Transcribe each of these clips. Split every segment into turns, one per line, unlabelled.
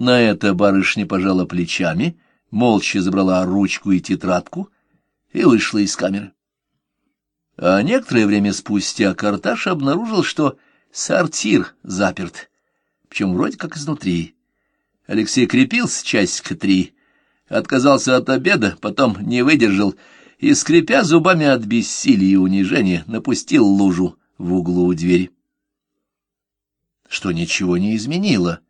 На это барышня пожала плечами, молча забрала ручку и тетрадку и вышла из камеры. А некоторое время спустя Карташ обнаружил, что сортир заперт, причем вроде как изнутри. Алексей крепился часика три, отказался от обеда, потом не выдержал и, скрипя зубами от бессилия и унижения, напустил лужу в углу у двери. Что ничего не изменило,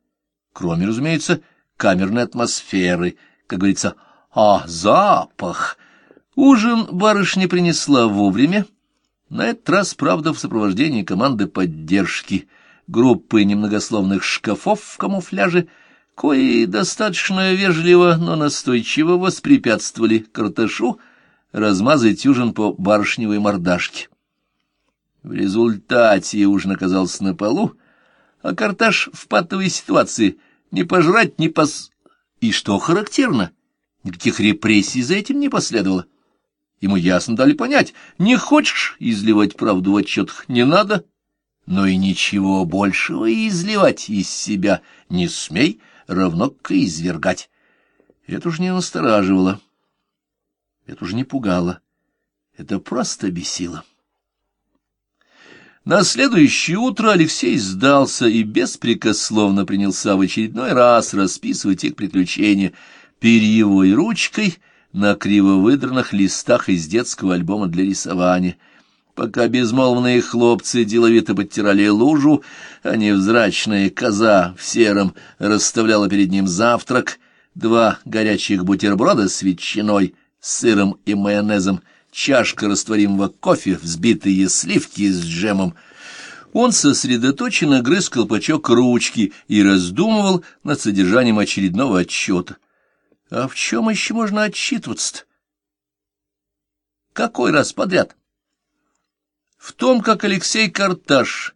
кроме, разумеется, камерной атмосферы, как говорится, а запах. Ужин барышня принесла вовремя, на этот раз, правда, в сопровождении команды поддержки, группы немногословных шкафов в камуфляже — кои достаточно вежливо, но настойчиво воспрепятствовали Карташу размазать ужин по барышневой мордашке. В результате ужин оказался на полу, а Карташ в патовой ситуации не пожрать, не пос... И что характерно, никаких репрессий за этим не последовало. Ему ясно дали понять, не хочешь изливать правду в отчетах, не надо, но и ничего большего изливать из себя не смей, равно и извергать. Это уж не настораживало, это уж не пугало, это просто бесило. На следующее утро Алексей сдался и беспрекословно принялся в очередной раз расписывать их приключения перьевой ручкой на криво выдранных листах из детского альбома для рисования — Пока безмолвные хлопцы деловито подтирали лужу, а невзрачная коза в сером расставляла перед ним завтрак, два горячих бутерброда с ветчиной, сыром и майонезом, чашка растворимого кофе, взбитые сливки с джемом. Он сосредоточенно грыз колпачок ручки и раздумывал над содержанием очередного отчета. А в чем еще можно отчитываться-то? Какой раз подряд? В том, как Алексей Карташ,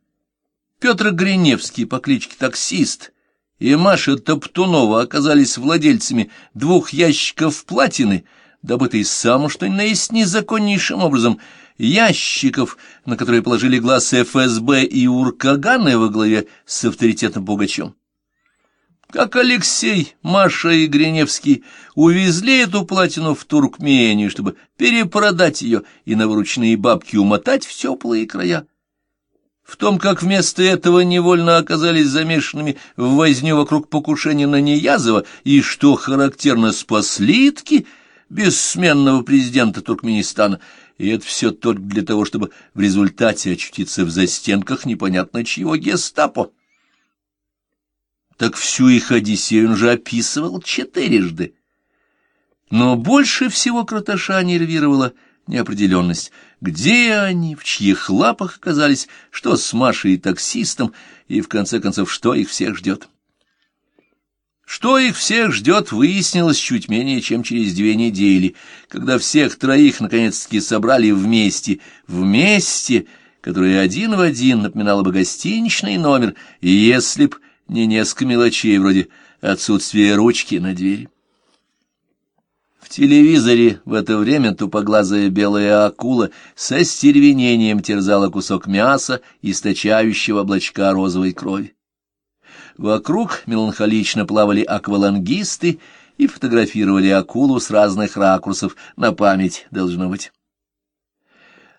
Петр Гриневский по кличке Таксист и Маша Топтунова оказались владельцами двух ящиков платины, добытой самым что ни на есть незаконнейшим образом, ящиков, на которые положили глаз ФСБ и Уркаганы во главе с авторитетом Пугачем как Алексей, Маша и Гриневский увезли эту платину в Туркмению, чтобы перепродать ее и на вырученные бабки умотать в теплые края. В том, как вместо этого невольно оказались замешанными в возню вокруг покушения на Неязова, и что характерно спаслитки бессменного президента Туркменистана, и это все только для того, чтобы в результате очутиться в застенках непонятно чьего гестапо так всю их Одиссею он уже описывал четырежды. Но больше всего Краташа нервировала неопределенность. Где они, в чьих лапах оказались, что с Машей и таксистом, и, в конце концов, что их всех ждет? Что их всех ждет, выяснилось чуть менее чем через две недели, когда всех троих наконец-таки собрали вместе, вместе, которое один в один напоминало бы гостиничный номер, если б не несколько мелочей, вроде отсутствия ручки на двери. В телевизоре в это время тупоглазая белая акула со стервенением терзала кусок мяса, источающего облачка розовой крови. Вокруг меланхолично плавали аквалангисты и фотографировали акулу с разных ракурсов, на память, должно быть.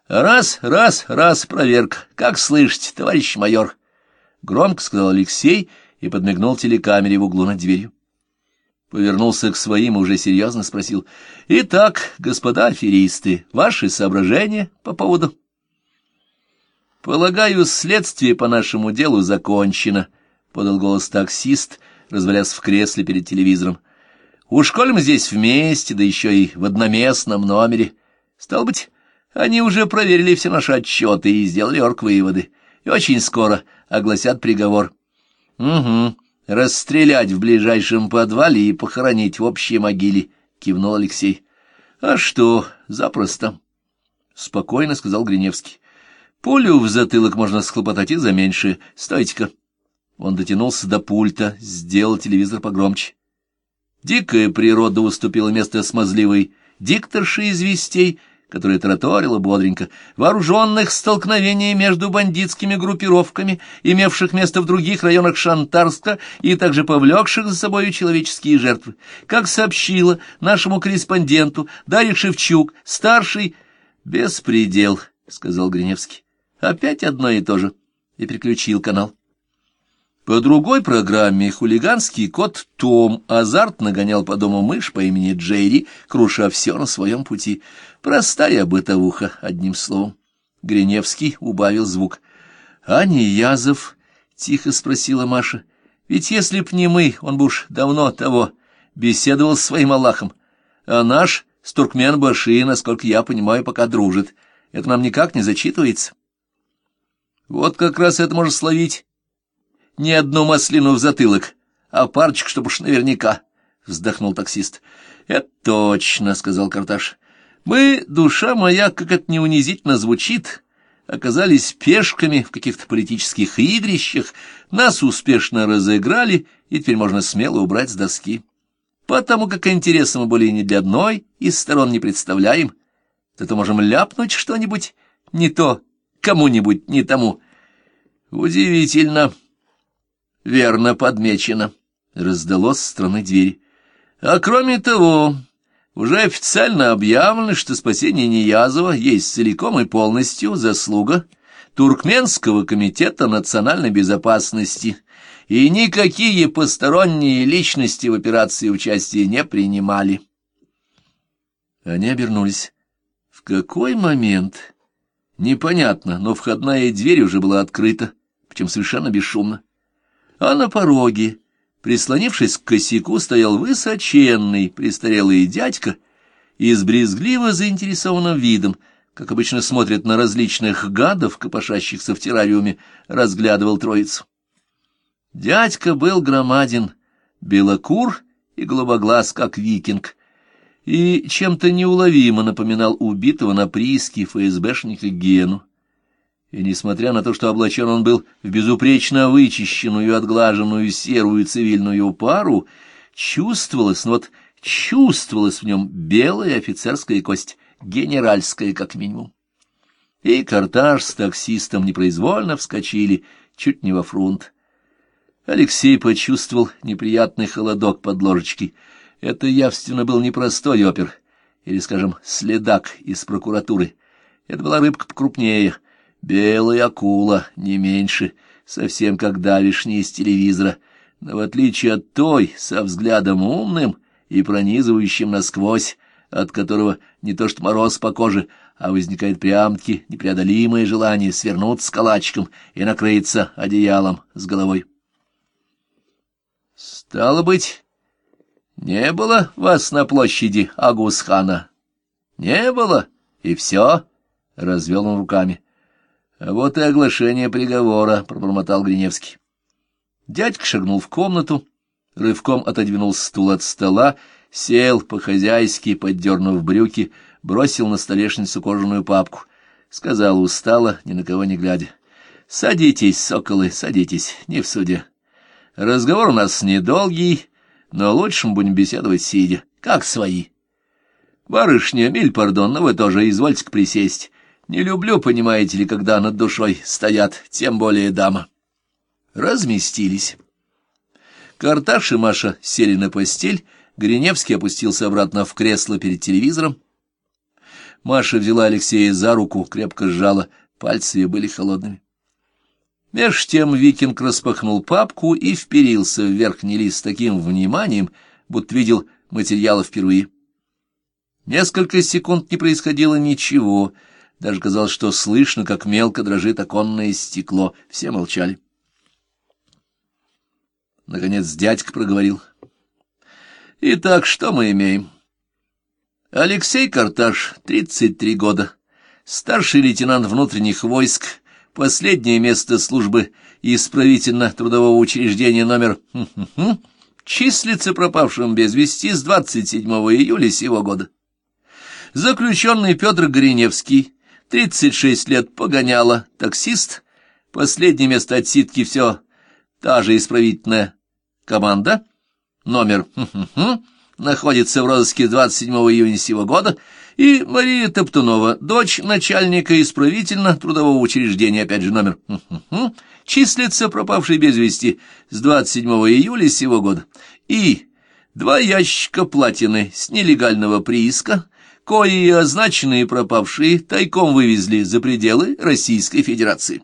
«Раз, раз, раз, проверка. Как слышите, товарищ майор?» Громко сказал Алексей и подмигнул телекамере в углу над дверью. Повернулся к своим и уже серьезно спросил. «Итак, господа аферисты, ваши соображения по поводу...» «Полагаю, следствие по нашему делу закончено», — подал голос таксист, развалясь в кресле перед телевизором. «Уж коль мы здесь вместе, да еще и в одноместном номере, стал быть, они уже проверили все наши отчеты и сделали орг-выводы, и очень скоро огласят приговор. — Угу, расстрелять в ближайшем подвале и похоронить в общей могиле, — кивнул Алексей. — А что, запросто, — спокойно сказал Гриневский. — Пулю в затылок можно схлопотать и за меньшее. Стойте-ка. Он дотянулся до пульта, сделал телевизор погромче. Дикая природа уступила место смазливой дикторши известей, которая тараторила бодренько, вооруженных столкновений между бандитскими группировками, имевших место в других районах Шантарска и также повлекших за собой человеческие жертвы. Как сообщила нашему корреспонденту Дарья Шевчук, старший... «Беспредел», — сказал Гриневский. «Опять одно и то же». И переключил канал. По другой программе хулиганский кот Том азартно гонял по дому мышь по имени Джерри, круша все на своем пути. Простая бытовуха, одним словом. Гриневский убавил звук. — А не Язов? — тихо спросила Маша. — Ведь если б не мы, он бы уж давно того беседовал с своим Аллахом. А наш с Туркмен Баши, насколько я понимаю, пока дружит. Это нам никак не зачитывается. Вот как раз это может словить не одну маслину в затылок, а парочку, чтобы уж наверняка, — вздохнул таксист. — Это точно, — сказал Карташ. — Мы, душа моя, как это не унизительно звучит, оказались пешками в каких-то политических игрищах, нас успешно разыграли, и теперь можно смело убрать с доски. Потому как интереса мы более ни для одной из сторон не представляем, то можем ляпнуть что-нибудь не то кому-нибудь не тому. Удивительно. — Верно подмечено, — раздалось с стороны двери. А кроме того, уже официально объявлено, что спасение Ниязова есть целиком и полностью заслуга Туркменского комитета национальной безопасности, и никакие посторонние личности в операции участия не принимали. Они обернулись. В какой момент? Непонятно, но входная дверь уже была открыта, причем совершенно бесшумно а на пороге, прислонившись к косяку, стоял высоченный престарелый дядька и с брезгливо заинтересованным видом, как обычно смотрят на различных гадов, копошащихся в террариуме, разглядывал троицу. Дядька был громаден, белокур и голубоглаз, как викинг, и чем-то неуловимо напоминал убитого на прииске ФСБшника Гену и, несмотря на то, что облачен он был в безупречно вычищенную и отглаженную серую цивильную пару, чувствовалось, ну вот чувствовалась в нем белая офицерская кость, генеральская как минимум. И картаж с таксистом непроизвольно вскочили чуть не во фронт. Алексей почувствовал неприятный холодок под ложечкой. Это явственно был непростой опер, или, скажем, следак из прокуратуры. Это была рыбка покрупнее — Белая акула, не меньше, совсем как давишняя из телевизора, но в отличие от той, со взглядом умным и пронизывающим насквозь, от которого не то что мороз по коже, а возникает прям-таки непреодолимое желание свернуться калачиком и накрыться одеялом с головой. «Стало быть, не было вас на площади Агусхана?» «Не было, и все», — развел он руками. А вот и оглашение приговора, — пробормотал Гриневский. Дядька шагнул в комнату, рывком отодвинул стул от стола, сел по-хозяйски, поддернув брюки, бросил на столешницу кожаную папку. Сказал устало, ни на кого не глядя. — Садитесь, соколы, садитесь, не в суде. Разговор у нас недолгий, но лучше мы будем беседовать сидя, как свои. Барышня, миль пардон, но вы тоже извольте присесть. Не люблю, понимаете ли, когда над душой стоят, тем более дама. Разместились. Карташ и Маша сели на постель, Гриневский опустился обратно в кресло перед телевизором. Маша взяла Алексея за руку, крепко сжала, пальцы ее были холодными. Меж тем викинг распахнул папку и вперился в верхний лист с таким вниманием, будто видел материалы впервые. Несколько секунд не происходило ничего — даже казалось, что слышно, как мелко дрожит оконное стекло. Все молчали. Наконец дядька проговорил. «Итак, что мы имеем?» «Алексей Карташ, 33 года, старший лейтенант внутренних войск, последнее место службы исправительно-трудового учреждения номер...» числится пропавшим без вести с 27 июля сего года. Заключенный Петр Гриневский, 36 лет погоняла, таксист, последнее место отсидки все та же исправительная команда, номер хм -хм -хм, находится в розыске 27 июня сего года, и Мария Топтунова, дочь начальника исправительно-трудового учреждения, опять же номер, хм -хм числится пропавшей без вести с 27 июля сего года, и два ящика платины с нелегального прииска, кои означенные пропавшие тайком вывезли за пределы Российской Федерации.